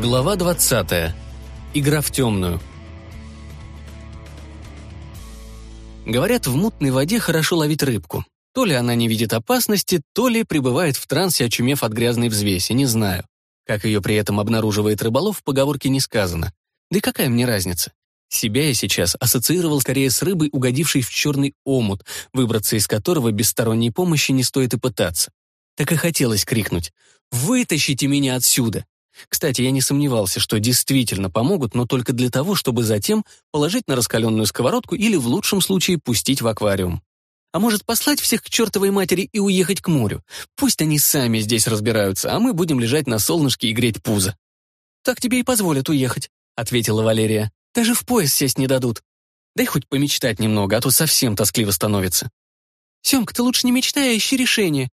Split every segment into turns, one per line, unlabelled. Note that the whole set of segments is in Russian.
Глава 20. Игра в темную. Говорят, в мутной воде хорошо ловить рыбку. То ли она не видит опасности, то ли пребывает в трансе, очумев от грязной взвеси, не знаю. Как ее при этом обнаруживает рыболов, в поговорке не сказано. Да и какая мне разница? Себя я сейчас ассоциировал скорее с рыбой, угодившей в черный омут, выбраться из которого без сторонней помощи не стоит и пытаться. Так и хотелось крикнуть «Вытащите меня отсюда!» Кстати, я не сомневался, что действительно помогут, но только для того, чтобы затем положить на раскаленную сковородку или, в лучшем случае, пустить в аквариум. А может, послать всех к чертовой матери и уехать к морю? Пусть они сами здесь разбираются, а мы будем лежать на солнышке и греть пузо. «Так тебе и позволят уехать», — ответила Валерия. «Даже в пояс сесть не дадут. Дай хоть помечтать немного, а то совсем тоскливо становится». «Семка, ты лучше не мечтай, а ищи решение.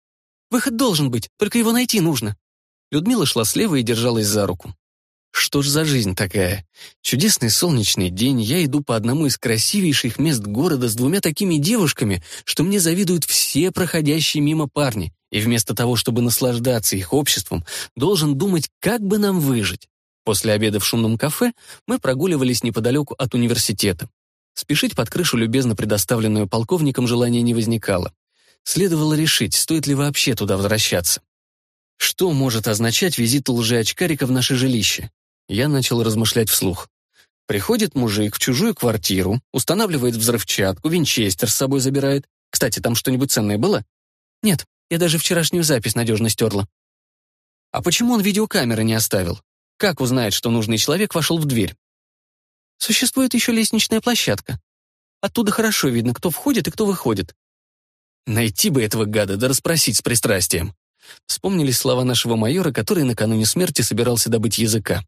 Выход должен быть, только его найти нужно». Людмила шла слева и держалась за руку. Что ж за жизнь такая? Чудесный солнечный день, я иду по одному из красивейших мест города с двумя такими девушками, что мне завидуют все проходящие мимо парни, и вместо того, чтобы наслаждаться их обществом, должен думать, как бы нам выжить. После обеда в шумном кафе мы прогуливались неподалеку от университета. Спешить под крышу, любезно предоставленную полковником, желания не возникало. Следовало решить, стоит ли вообще туда возвращаться. Что может означать визит лжеочкарика в наше жилище? Я начал размышлять вслух. Приходит мужик в чужую квартиру, устанавливает взрывчатку, винчестер с собой забирает. Кстати, там что-нибудь ценное было? Нет, я даже вчерашнюю запись надежно стерла. А почему он видеокамеры не оставил? Как узнает, что нужный человек вошел в дверь? Существует еще лестничная площадка. Оттуда хорошо видно, кто входит и кто выходит. Найти бы этого гада, да расспросить с пристрастием. Вспомнились слова нашего майора, который накануне смерти собирался добыть языка.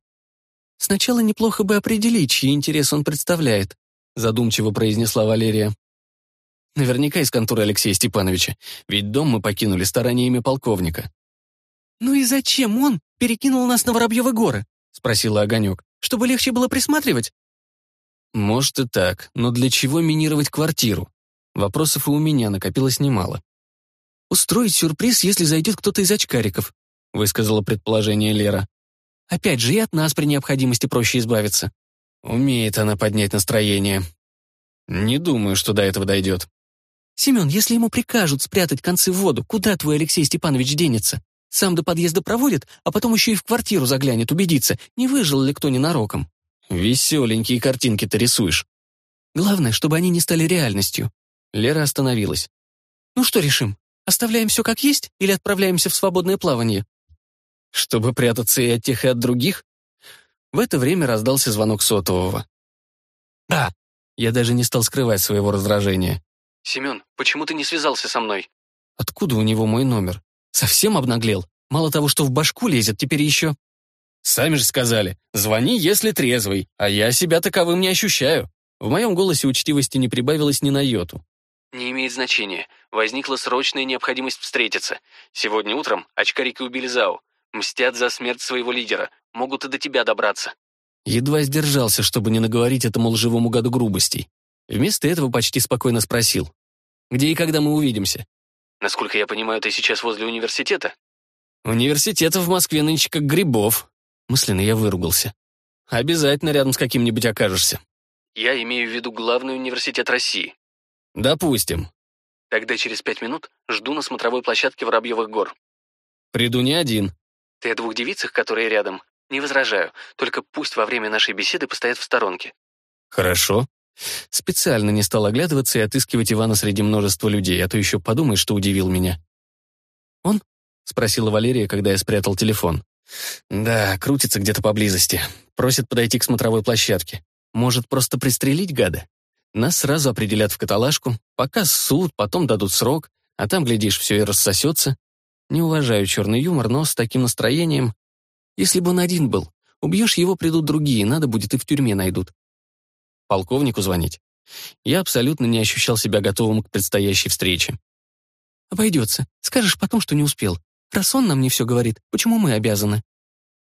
«Сначала неплохо бы определить, чьи интерес он представляет», задумчиво произнесла Валерия. Наверняка из конторы Алексея Степановича, ведь дом мы покинули стараниями полковника. «Ну и зачем он перекинул нас на Воробьевы горы?» спросила Огонек. «Чтобы легче было присматривать?» «Может и так, но для чего минировать квартиру?» Вопросов и у меня накопилось немало. «Устроить сюрприз, если зайдет кто-то из очкариков», высказала предположение Лера. «Опять же, и от нас при необходимости проще избавиться». Умеет она поднять настроение. Не думаю, что до этого дойдет. «Семен, если ему прикажут спрятать концы в воду, куда твой Алексей Степанович денется? Сам до подъезда проводит, а потом еще и в квартиру заглянет убедиться, не выжил ли кто ненароком». «Веселенькие картинки ты рисуешь». «Главное, чтобы они не стали реальностью». Лера остановилась. «Ну что решим? Оставляем все как есть или отправляемся в свободное плавание? Чтобы прятаться и от тех, и от других? В это время раздался звонок сотового. «Да!» Я даже не стал скрывать своего раздражения. «Семен, почему ты не связался со мной?» «Откуда у него мой номер? Совсем обнаглел? Мало того, что в башку лезет, теперь еще...» «Сами же сказали, звони, если трезвый, а я себя таковым не ощущаю». В моем голосе учтивости не прибавилось ни на йоту. «Не имеет значения. Возникла срочная необходимость встретиться. Сегодня утром очкарики убили Зау. Мстят за смерть своего лидера. Могут и до тебя добраться». Едва сдержался, чтобы не наговорить этому лживому году грубостей. Вместо этого почти спокойно спросил. «Где и когда мы увидимся?» «Насколько я понимаю, ты сейчас возле университета?» «Университета в Москве нынче как грибов». Мысленно я выругался. «Обязательно рядом с каким-нибудь окажешься». «Я имею в виду главный университет России», «Допустим». «Тогда через пять минут жду на смотровой площадке Воробьевых гор». «Приду не один». «Ты о двух девицах, которые рядом?» «Не возражаю, только пусть во время нашей беседы постоят в сторонке». «Хорошо». Специально не стал оглядываться и отыскивать Ивана среди множества людей, а то еще подумай, что удивил меня. «Он?» — спросила Валерия, когда я спрятал телефон. «Да, крутится где-то поблизости. Просит подойти к смотровой площадке. Может, просто пристрелить гада?» Нас сразу определят в каталажку, пока суд, потом дадут срок, а там, глядишь, все и рассосется. Не уважаю черный юмор, но с таким настроением... Если бы он один был, убьешь его, придут другие, надо будет и в тюрьме найдут. Полковнику звонить. Я абсолютно не ощущал себя готовым к предстоящей встрече. «Обойдется. Скажешь потом, что не успел. Раз он нам не все говорит, почему мы обязаны?»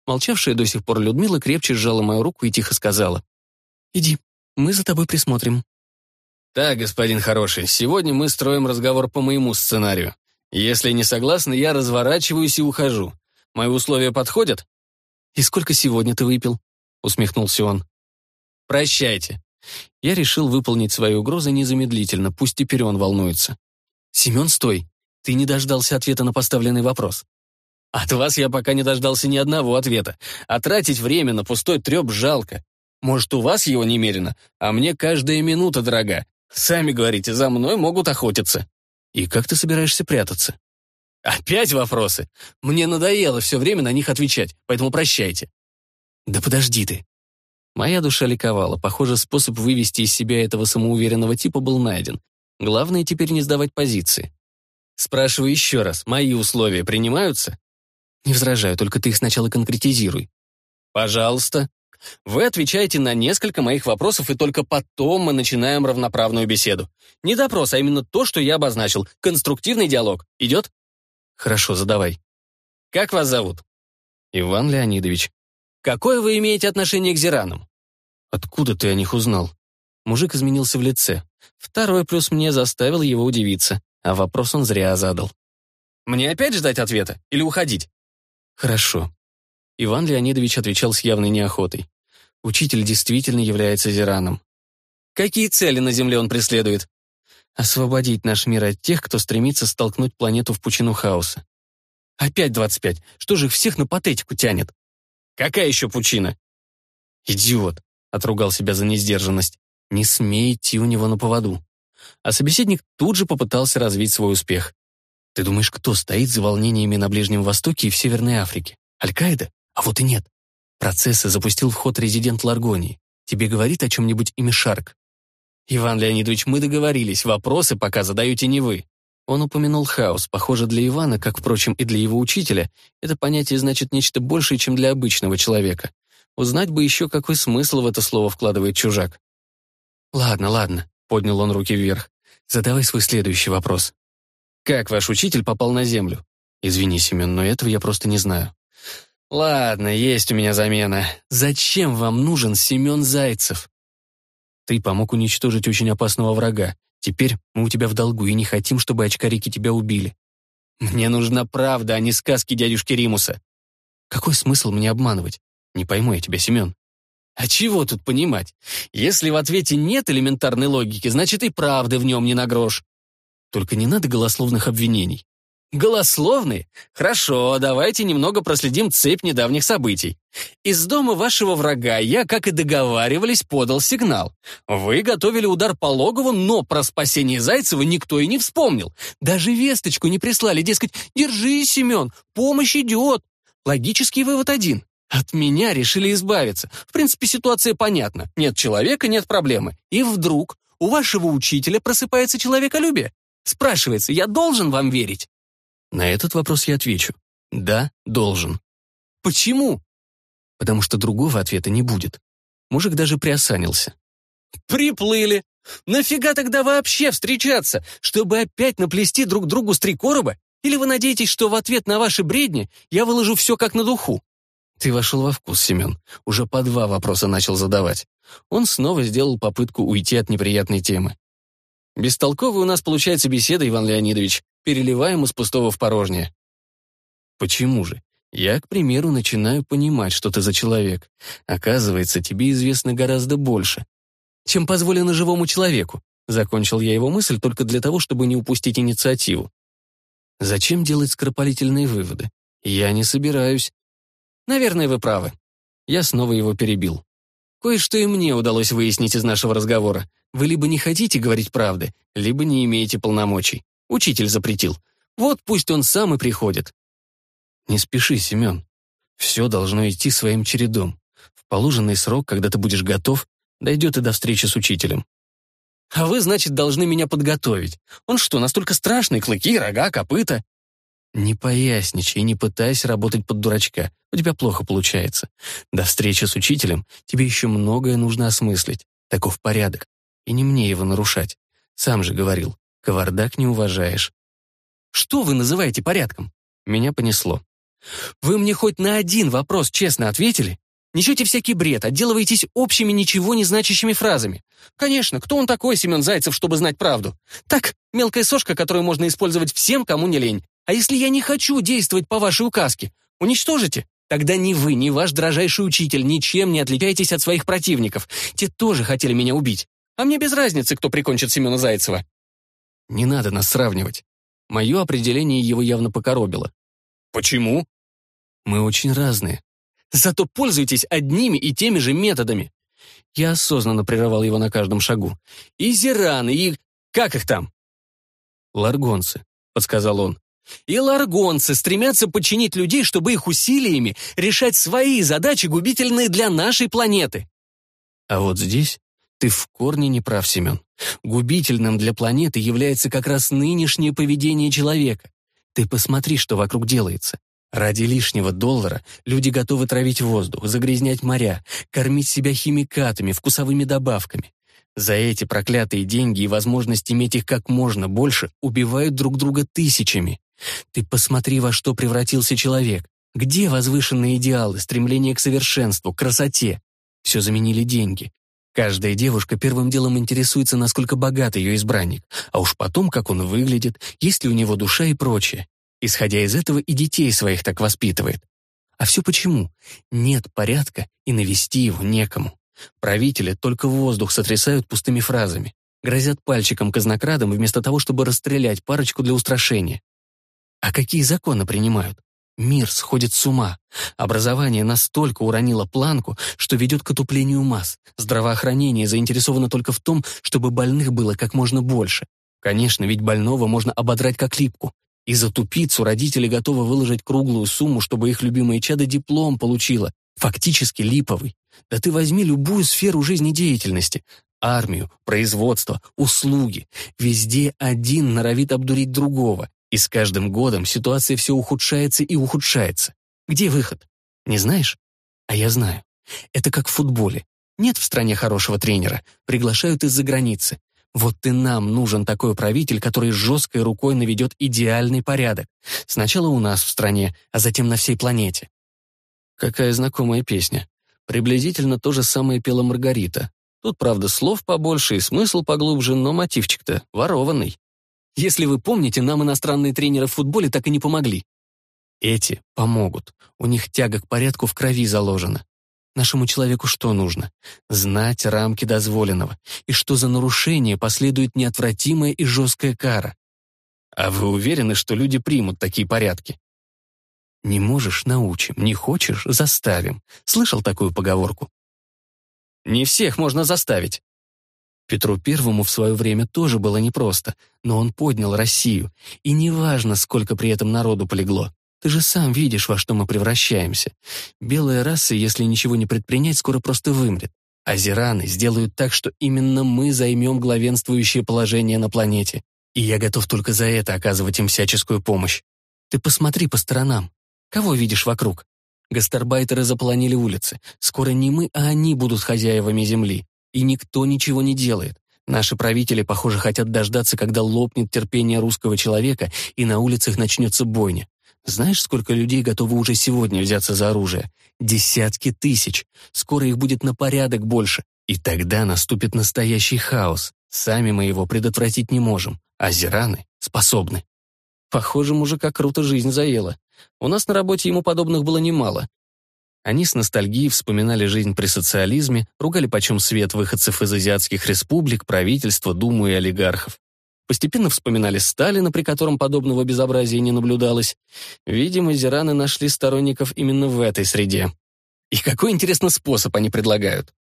Молчавшая до сих пор Людмила крепче сжала мою руку и тихо сказала. «Иди, мы за тобой присмотрим». «Так, господин хороший, сегодня мы строим разговор по моему сценарию. Если не согласны, я разворачиваюсь и ухожу. Мои условия подходят?» «И сколько сегодня ты выпил?» — усмехнулся он. «Прощайте». Я решил выполнить свои угрозы незамедлительно, пусть теперь он волнуется. «Семен, стой! Ты не дождался ответа на поставленный вопрос». «От вас я пока не дождался ни одного ответа. А тратить время на пустой треп жалко. Может, у вас его немерено, а мне каждая минута дорога. Сами говорите, за мной могут охотиться». «И как ты собираешься прятаться?» «Опять вопросы? Мне надоело все время на них отвечать, поэтому прощайте». «Да подожди ты». Моя душа ликовала. Похоже, способ вывести из себя этого самоуверенного типа был найден. Главное теперь не сдавать позиции. Спрашиваю еще раз, мои условия принимаются? Не возражаю, только ты их сначала конкретизируй. Пожалуйста. Вы отвечаете на несколько моих вопросов, и только потом мы начинаем равноправную беседу. Не допрос, а именно то, что я обозначил. Конструктивный диалог. Идет? Хорошо, задавай. Как вас зовут? Иван Леонидович. Какое вы имеете отношение к зиранам? Откуда ты о них узнал? Мужик изменился в лице. Второй плюс мне заставил его удивиться, а вопрос он зря задал. Мне опять ждать ответа или уходить? Хорошо. Иван Леонидович отвечал с явной неохотой. Учитель действительно является зираном. Какие цели на Земле он преследует? Освободить наш мир от тех, кто стремится столкнуть планету в пучину хаоса. Опять 25. Что же их всех на патетику тянет? Какая еще пучина? Идиот, отругал себя за несдержанность. Не смей идти у него на поводу. А собеседник тут же попытался развить свой успех. Ты думаешь, кто стоит за волнениями на Ближнем Востоке и в Северной Африке? Аль-Каида? А вот и нет. Процессы запустил в ход резидент Ларгонии. Тебе говорит о чем-нибудь имя Шарк? «Иван Леонидович, мы договорились, вопросы пока задаете не вы». Он упомянул хаос. Похоже, для Ивана, как, впрочем, и для его учителя, это понятие значит нечто большее, чем для обычного человека. Узнать бы еще, какой смысл в это слово вкладывает чужак. «Ладно, ладно», — поднял он руки вверх. «Задавай свой следующий вопрос». «Как ваш учитель попал на Землю?» «Извини, Семен, но этого я просто не знаю». «Ладно, есть у меня замена. Зачем вам нужен Семен Зайцев?» Ты помог уничтожить очень опасного врага. Теперь мы у тебя в долгу и не хотим, чтобы очкарики тебя убили. Мне нужна правда, а не сказки дядюшки Римуса. Какой смысл мне обманывать? Не пойму я тебя, Семен. А чего тут понимать? Если в ответе нет элементарной логики, значит и правды в нем не на грош. Только не надо голословных обвинений. Голословный? Хорошо, давайте немного проследим цепь недавних событий. Из дома вашего врага я, как и договаривались, подал сигнал. Вы готовили удар по логову, но про спасение Зайцева никто и не вспомнил. Даже весточку не прислали, дескать, «Держи, Семен, помощь идет». Логический вывод один. От меня решили избавиться. В принципе, ситуация понятна. Нет человека, нет проблемы. И вдруг у вашего учителя просыпается человеколюбие. Спрашивается, я должен вам верить? На этот вопрос я отвечу. Да, должен. Почему? Потому что другого ответа не будет. Мужик даже приосанился. Приплыли. Нафига тогда вообще встречаться? Чтобы опять наплести друг другу с три короба? Или вы надеетесь, что в ответ на ваши бредни я выложу все как на духу? Ты вошел во вкус, Семен. Уже по два вопроса начал задавать. Он снова сделал попытку уйти от неприятной темы. Бестолковая у нас получается беседа, Иван Леонидович переливаем из пустого в порожнее. Почему же? Я, к примеру, начинаю понимать, что ты за человек. Оказывается, тебе известно гораздо больше, чем позволено живому человеку. Закончил я его мысль только для того, чтобы не упустить инициативу. Зачем делать скоропалительные выводы? Я не собираюсь. Наверное, вы правы. Я снова его перебил. Кое-что и мне удалось выяснить из нашего разговора. Вы либо не хотите говорить правды, либо не имеете полномочий. Учитель запретил. Вот пусть он сам и приходит. Не спеши, Семен. Все должно идти своим чередом. В положенный срок, когда ты будешь готов, дойдет и до встречи с учителем. А вы, значит, должны меня подготовить. Он что, настолько страшный? Клыки, рога, копыта? Не поясничай не пытайся работать под дурачка. У тебя плохо получается. До встречи с учителем тебе еще многое нужно осмыслить. Таков порядок. И не мне его нарушать. Сам же говорил, Кавардак не уважаешь. Что вы называете порядком? Меня понесло. Вы мне хоть на один вопрос честно ответили? Несете всякий бред, отделываетесь общими ничего не значащими фразами. Конечно, кто он такой, Семен Зайцев, чтобы знать правду? Так, мелкая сошка, которую можно использовать всем, кому не лень. А если я не хочу действовать по вашей указке? Уничтожите? Тогда ни вы, ни ваш дрожайший учитель ничем не отличаетесь от своих противников. Те тоже хотели меня убить. А мне без разницы, кто прикончит Семена Зайцева. Не надо нас сравнивать. Мое определение его явно покоробило. Почему? Мы очень разные. Зато пользуйтесь одними и теми же методами. Я осознанно прерывал его на каждом шагу. И зираны, и... как их там? Ларгонцы, подсказал он. И ларгонцы стремятся подчинить людей, чтобы их усилиями решать свои задачи, губительные для нашей планеты. А вот здесь ты в корне не прав, Семен. Губительным для планеты является как раз нынешнее поведение человека. Ты посмотри, что вокруг делается. Ради лишнего доллара люди готовы травить воздух, загрязнять моря, кормить себя химикатами, вкусовыми добавками. За эти проклятые деньги и возможность иметь их как можно больше убивают друг друга тысячами. Ты посмотри, во что превратился человек. Где возвышенные идеалы, стремление к совершенству, красоте? Все заменили деньги. Каждая девушка первым делом интересуется, насколько богат ее избранник, а уж потом, как он выглядит, есть ли у него душа и прочее. Исходя из этого и детей своих так воспитывает. А все почему? Нет порядка, и навести его некому. Правители только воздух сотрясают пустыми фразами, грозят пальчиком казнокрадам вместо того, чтобы расстрелять парочку для устрашения. А какие законы принимают? Мир сходит с ума. Образование настолько уронило планку, что ведет к отуплению масс. Здравоохранение заинтересовано только в том, чтобы больных было как можно больше. Конечно, ведь больного можно ободрать как липку. И за тупицу родители готовы выложить круглую сумму, чтобы их любимое чадо диплом получило, фактически липовый. Да ты возьми любую сферу жизнедеятельности. Армию, производство, услуги. Везде один норовит обдурить другого. И с каждым годом ситуация все ухудшается и ухудшается. Где выход? Не знаешь? А я знаю. Это как в футболе. Нет в стране хорошего тренера. Приглашают из-за границы. Вот и нам нужен такой правитель, который жесткой рукой наведет идеальный порядок. Сначала у нас в стране, а затем на всей планете. Какая знакомая песня. Приблизительно то же самое пела Маргарита. Тут, правда, слов побольше и смысл поглубже, но мотивчик-то ворованный. Если вы помните, нам иностранные тренеры в футболе так и не помогли. Эти помогут. У них тяга к порядку в крови заложена. Нашему человеку что нужно? Знать рамки дозволенного, и что за нарушение последует неотвратимая и жесткая кара. А вы уверены, что люди примут такие порядки? Не можешь — научим, не хочешь — заставим. Слышал такую поговорку? Не всех можно заставить. Петру Первому в свое время тоже было непросто, но он поднял Россию, и неважно, сколько при этом народу полегло. Ты же сам видишь, во что мы превращаемся. Белая раса, если ничего не предпринять, скоро просто вымрет. А зираны сделают так, что именно мы займем главенствующее положение на планете. И я готов только за это оказывать им всяческую помощь. Ты посмотри по сторонам. Кого видишь вокруг? Гастарбайтеры заполонили улицы. Скоро не мы, а они будут хозяевами земли. И никто ничего не делает. Наши правители, похоже, хотят дождаться, когда лопнет терпение русского человека и на улицах начнется бойня. Знаешь, сколько людей готовы уже сегодня взяться за оружие? Десятки тысяч. Скоро их будет на порядок больше. И тогда наступит настоящий хаос. Сами мы его предотвратить не можем, а зираны способны. Похоже, мужика круто жизнь заела. У нас на работе ему подобных было немало. Они с ностальгией вспоминали жизнь при социализме, ругали почем свет выходцев из азиатских республик, правительства, думу и олигархов. Постепенно вспоминали Сталина, при котором подобного безобразия не наблюдалось. Видимо, зираны нашли сторонников именно в этой среде. И какой, интересный способ они предлагают?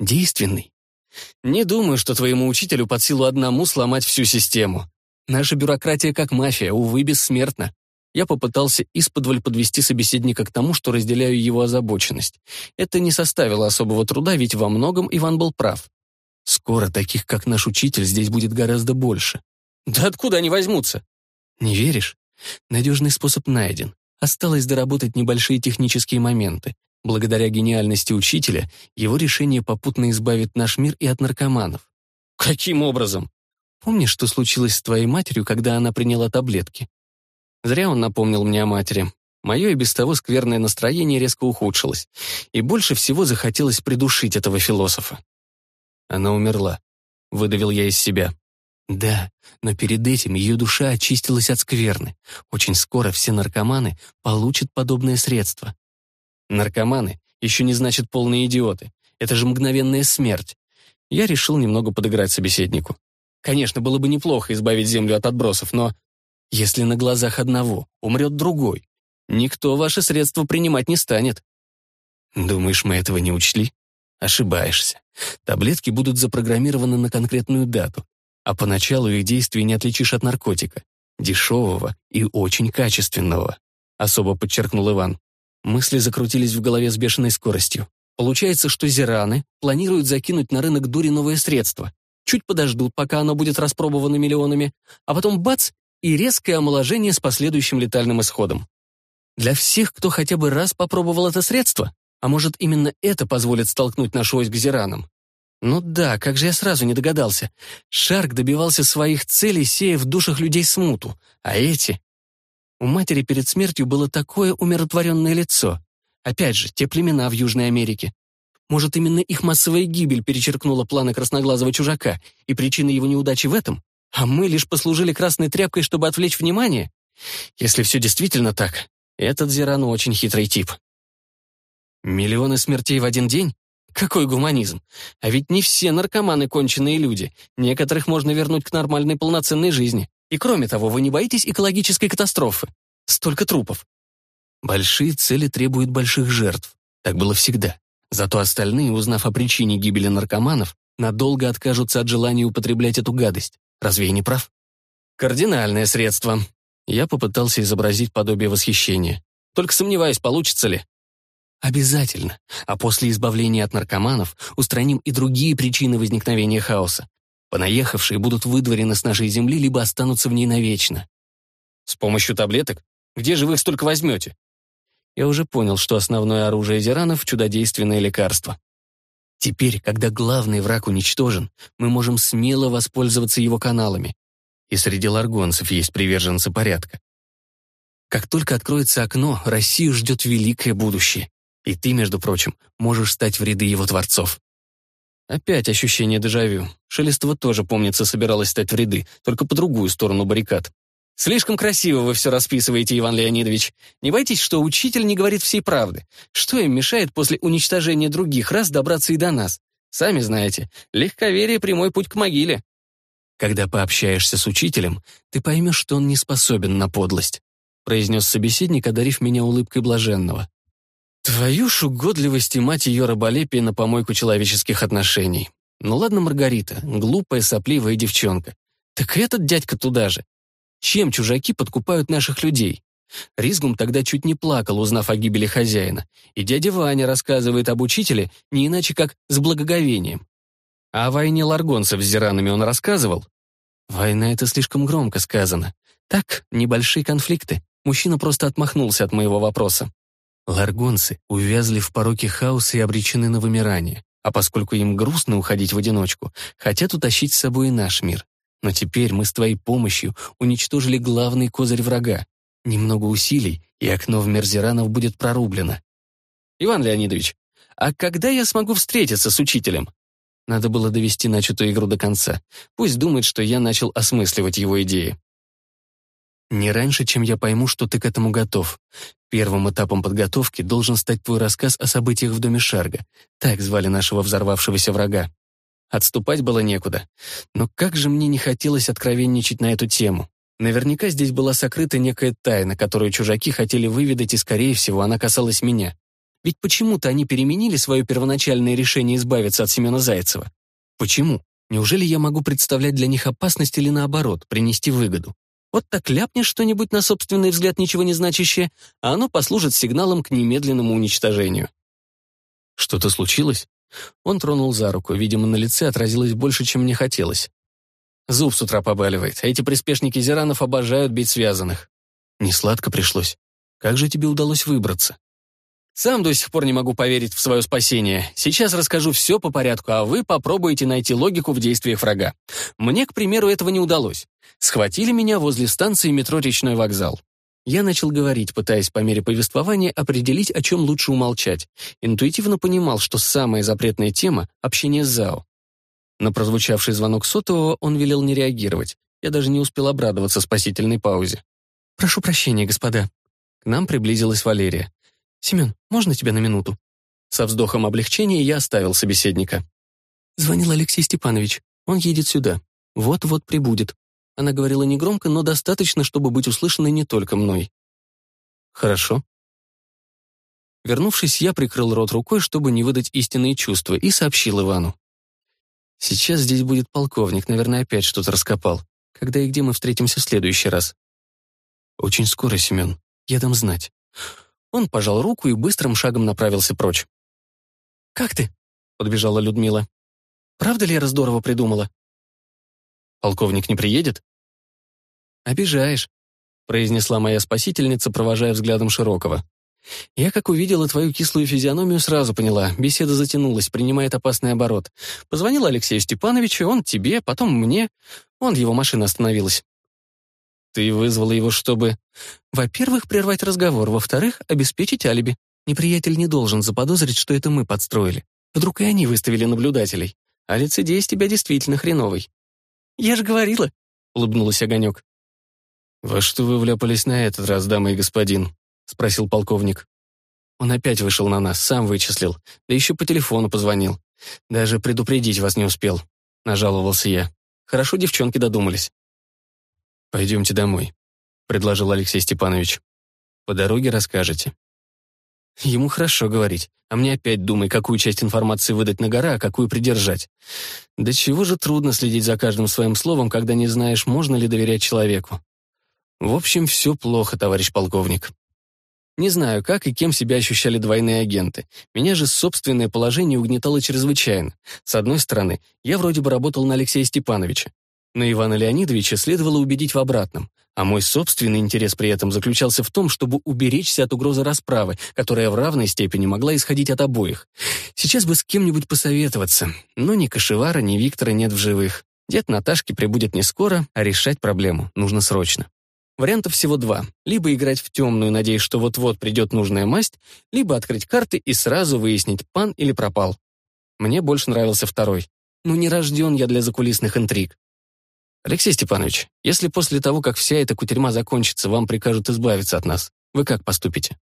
Действенный. Не думаю, что твоему учителю под силу одному сломать всю систему. Наша бюрократия как мафия, увы, бессмертна. Я попытался исподволь подвести собеседника к тому, что разделяю его озабоченность. Это не составило особого труда, ведь во многом Иван был прав. Скоро таких, как наш учитель, здесь будет гораздо больше. Да откуда они возьмутся? Не веришь? Надежный способ найден. Осталось доработать небольшие технические моменты. Благодаря гениальности учителя, его решение попутно избавит наш мир и от наркоманов. Каким образом? Помнишь, что случилось с твоей матерью, когда она приняла таблетки? Зря он напомнил мне о матери. Мое и без того скверное настроение резко ухудшилось, и больше всего захотелось придушить этого философа. Она умерла. Выдавил я из себя. Да, но перед этим ее душа очистилась от скверны. Очень скоро все наркоманы получат подобное средство. Наркоманы еще не значит полные идиоты. Это же мгновенная смерть. Я решил немного подыграть собеседнику. Конечно, было бы неплохо избавить Землю от отбросов, но если на глазах одного умрет другой, никто ваши средства принимать не станет. Думаешь, мы этого не учли? Ошибаешься. Таблетки будут запрограммированы на конкретную дату, а поначалу их действие не отличишь от наркотика. Дешевого и очень качественного, особо подчеркнул Иван. Мысли закрутились в голове с бешеной скоростью. Получается, что зираны планируют закинуть на рынок дури новое средство. Чуть подождут, пока оно будет распробовано миллионами, а потом бац, и резкое омоложение с последующим летальным исходом. Для всех, кто хотя бы раз попробовал это средство? А может, именно это позволит столкнуть нашу ось к зиранам? Ну да, как же я сразу не догадался. Шарк добивался своих целей, сея в душах людей смуту. А эти... У матери перед смертью было такое умиротворенное лицо. Опять же, те племена в Южной Америке. Может, именно их массовая гибель перечеркнула планы красноглазого чужака, и причина его неудачи в этом? А мы лишь послужили красной тряпкой, чтобы отвлечь внимание? Если все действительно так, этот Зиран очень хитрый тип. Миллионы смертей в один день? Какой гуманизм? А ведь не все наркоманы конченые люди. Некоторых можно вернуть к нормальной полноценной жизни. И кроме того, вы не боитесь экологической катастрофы? Столько трупов. Большие цели требуют больших жертв. Так было всегда. Зато остальные, узнав о причине гибели наркоманов, надолго откажутся от желания употреблять эту гадость. Разве я не прав? Кардинальное средство. Я попытался изобразить подобие восхищения. Только сомневаюсь, получится ли. Обязательно. А после избавления от наркоманов устраним и другие причины возникновения хаоса. Понаехавшие будут выдворены с нашей земли, либо останутся в ней навечно. С помощью таблеток? Где же вы их столько возьмете? Я уже понял, что основное оружие зиранов — чудодейственное лекарство. Теперь, когда главный враг уничтожен, мы можем смело воспользоваться его каналами. И среди ларгонцев есть приверженцы порядка. Как только откроется окно, Россию ждет великое будущее. И ты, между прочим, можешь стать в ряды его творцов. Опять ощущение дежавю. Шелестова тоже, помнится, собиралась стать в ряды, только по другую сторону баррикад. Слишком красиво вы все расписываете, Иван Леонидович. Не боитесь, что учитель не говорит всей правды? Что им мешает после уничтожения других раз добраться и до нас? Сами знаете, легковерие — прямой путь к могиле. Когда пообщаешься с учителем, ты поймешь, что он не способен на подлость, произнес собеседник, одарив меня улыбкой блаженного. Твою ж угодливость и мать ее раболепие на помойку человеческих отношений. Ну ладно, Маргарита, глупая, сопливая девчонка. Так этот дядька туда же. Чем чужаки подкупают наших людей? Ризгум тогда чуть не плакал, узнав о гибели хозяина, и дядя Ваня рассказывает об учителе не иначе, как с благоговением. А о войне ларгонцев с зиранами он рассказывал? Война — это слишком громко сказано. Так, небольшие конфликты. Мужчина просто отмахнулся от моего вопроса. Ларгонцы увязли в пороке хаоса и обречены на вымирание, а поскольку им грустно уходить в одиночку, хотят утащить с собой и наш мир. Но теперь мы с твоей помощью уничтожили главный козырь врага. Немного усилий, и окно в Мерзеранов будет прорублено. Иван Леонидович, а когда я смогу встретиться с учителем? Надо было довести начатую игру до конца. Пусть думает, что я начал осмысливать его идеи. Не раньше, чем я пойму, что ты к этому готов. Первым этапом подготовки должен стать твой рассказ о событиях в доме Шарга. Так звали нашего взорвавшегося врага. Отступать было некуда. Но как же мне не хотелось откровенничать на эту тему. Наверняка здесь была сокрыта некая тайна, которую чужаки хотели выведать, и, скорее всего, она касалась меня. Ведь почему-то они переменили свое первоначальное решение избавиться от Семена Зайцева. Почему? Неужели я могу представлять для них опасность или, наоборот, принести выгоду? Вот так ляпнешь что-нибудь на собственный взгляд ничего не значащее, а оно послужит сигналом к немедленному уничтожению. Что-то случилось? Он тронул за руку, видимо, на лице отразилось больше, чем мне хотелось. Зуб с утра побаливает, эти приспешники зиранов обожают бить связанных. Несладко пришлось. Как же тебе удалось выбраться? Сам до сих пор не могу поверить в свое спасение. Сейчас расскажу все по порядку, а вы попробуйте найти логику в действиях врага. Мне, к примеру, этого не удалось. Схватили меня возле станции метро «Речной вокзал». Я начал говорить, пытаясь по мере повествования определить, о чем лучше умолчать. Интуитивно понимал, что самая запретная тема — общение с ЗАО. На прозвучавший звонок сотового он велел не реагировать. Я даже не успел обрадоваться спасительной паузе. «Прошу прощения, господа». К нам приблизилась Валерия. «Семен, можно тебя на минуту?» Со вздохом облегчения я оставил собеседника. Звонил Алексей Степанович. Он едет сюда. Вот-вот прибудет. Она говорила негромко, но достаточно, чтобы быть услышанной не только мной. Хорошо. Вернувшись, я прикрыл рот рукой, чтобы не выдать истинные чувства, и сообщил Ивану. Сейчас здесь будет полковник, наверное, опять что-то раскопал. Когда и где мы встретимся в следующий раз? Очень скоро, Семен. Я дам знать. Он пожал руку и быстрым шагом направился прочь. «Как ты?» — подбежала Людмила. «Правда Лера здорово придумала?» «Полковник не приедет?» «Обижаешь», — произнесла моя спасительница, провожая взглядом Широкого. Я, как увидела твою кислую физиономию, сразу поняла. Беседа затянулась, принимает опасный оборот. Позвонил Алексею Степановичу, он тебе, потом мне. Он, его машина остановилась. Ты вызвала его, чтобы... Во-первых, прервать разговор, во-вторых, обеспечить алиби. Неприятель не должен заподозрить, что это мы подстроили. Вдруг и они выставили наблюдателей. А лицедей из тебя действительно хреновый. «Я же говорила», — улыбнулась Огонек. «Во что вы вляпались на этот раз, дамы и господин?» — спросил полковник. Он опять вышел на нас, сам вычислил, да еще по телефону позвонил. Даже предупредить вас не успел, — нажаловался я. Хорошо девчонки додумались. «Пойдемте домой», — предложил Алексей Степанович. «По дороге расскажете». Ему хорошо говорить, а мне опять думай, какую часть информации выдать на гора, а какую придержать. Да чего же трудно следить за каждым своим словом, когда не знаешь, можно ли доверять человеку. В общем, все плохо, товарищ полковник. Не знаю, как и кем себя ощущали двойные агенты. Меня же собственное положение угнетало чрезвычайно. С одной стороны, я вроде бы работал на Алексея Степановича. Но Ивана Леонидовича следовало убедить в обратном. А мой собственный интерес при этом заключался в том, чтобы уберечься от угрозы расправы, которая в равной степени могла исходить от обоих. Сейчас бы с кем-нибудь посоветоваться, но ни Кашевара, ни Виктора нет в живых. Дед Наташки прибудет не скоро, а решать проблему нужно срочно. Вариантов всего два. Либо играть в темную, надеясь, что вот-вот придет нужная масть, либо открыть карты и сразу выяснить, пан или пропал. Мне больше нравился второй. Ну не рожден я для закулисных интриг. Алексей Степанович, если после того, как вся эта кутерьма закончится, вам прикажут избавиться от нас, вы как поступите?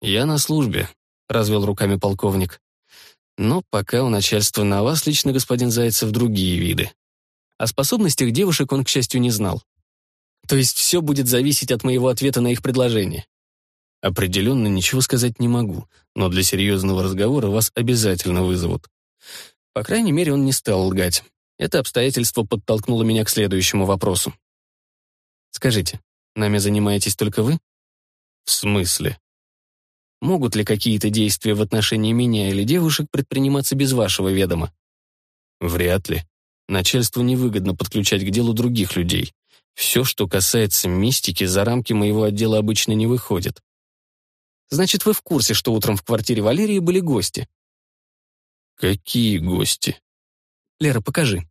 Я на службе, развел руками полковник. Но пока у начальства на вас лично господин Зайцев другие виды. О способностях девушек он, к счастью, не знал. То есть все будет зависеть от моего ответа на их предложение. Определенно ничего сказать не могу, но для серьезного разговора вас обязательно вызовут. По крайней мере, он не стал лгать. Это обстоятельство подтолкнуло меня к следующему вопросу. Скажите, нами занимаетесь только вы? В смысле? Могут ли какие-то действия в отношении меня или девушек предприниматься без вашего ведома? Вряд ли. Начальству невыгодно подключать к делу других людей. Все, что касается мистики, за рамки моего отдела обычно не выходит. Значит, вы в курсе, что утром в квартире Валерии были гости? Какие гости? Лера, покажи.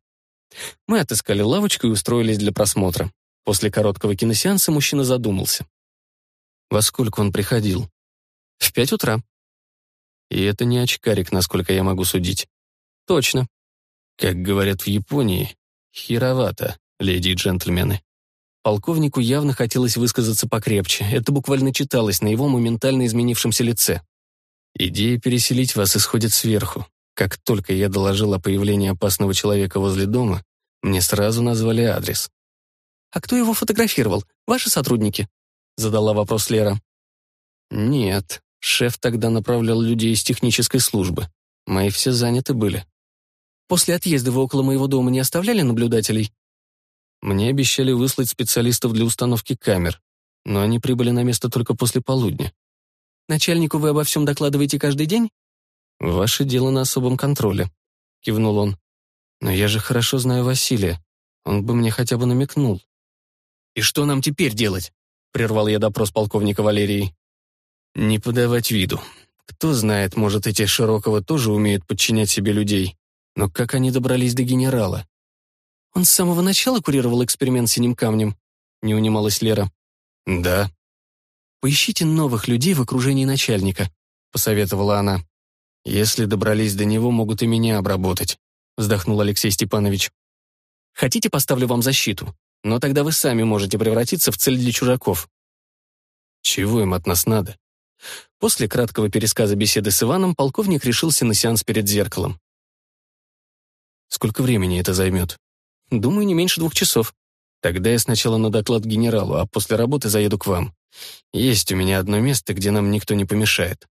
Мы отыскали лавочку и устроились для просмотра. После короткого киносеанса мужчина задумался. Во сколько он приходил? В пять утра. И это не очкарик, насколько я могу судить. Точно. Как говорят в Японии, херовато, леди и джентльмены. Полковнику явно хотелось высказаться покрепче. Это буквально читалось на его моментально изменившемся лице. Идея переселить вас исходит сверху. Как только я доложил о появлении опасного человека возле дома, мне сразу назвали адрес. «А кто его фотографировал? Ваши сотрудники?» Задала вопрос Лера. «Нет, шеф тогда направлял людей из технической службы. Мои все заняты были». «После отъезда вы около моего дома не оставляли наблюдателей?» Мне обещали выслать специалистов для установки камер, но они прибыли на место только после полудня. «Начальнику вы обо всем докладываете каждый день?» «Ваше дело на особом контроле», — кивнул он. «Но я же хорошо знаю Василия. Он бы мне хотя бы намекнул». «И что нам теперь делать?» — прервал я допрос полковника Валерии. «Не подавать виду. Кто знает, может, эти Широкого тоже умеют подчинять себе людей. Но как они добрались до генерала? Он с самого начала курировал эксперимент с синим камнем?» — не унималась Лера. «Да». «Поищите новых людей в окружении начальника», — посоветовала она. «Если добрались до него, могут и меня обработать», — вздохнул Алексей Степанович. «Хотите, поставлю вам защиту? Но тогда вы сами можете превратиться в цель для чужаков». «Чего им от нас надо?» После краткого пересказа беседы с Иваном полковник решился на сеанс перед зеркалом. «Сколько времени это займет?» «Думаю, не меньше двух часов. Тогда я сначала на доклад генералу, а после работы заеду к вам. Есть у меня одно место, где нам никто не помешает.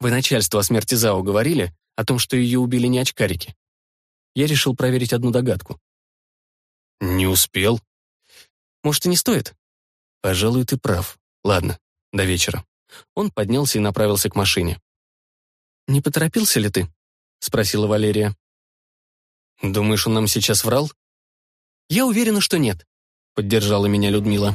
Вы начальство о смерти Зао говорили? О том, что ее убили не очкарики?» Я решил проверить одну догадку. «Не успел». «Может, и не стоит?» «Пожалуй, ты прав. Ладно, до вечера». Он поднялся и направился к машине. «Не поторопился ли ты?» — спросила Валерия. «Думаешь, он нам сейчас врал?» «Я уверена, что нет», — поддержала меня Людмила.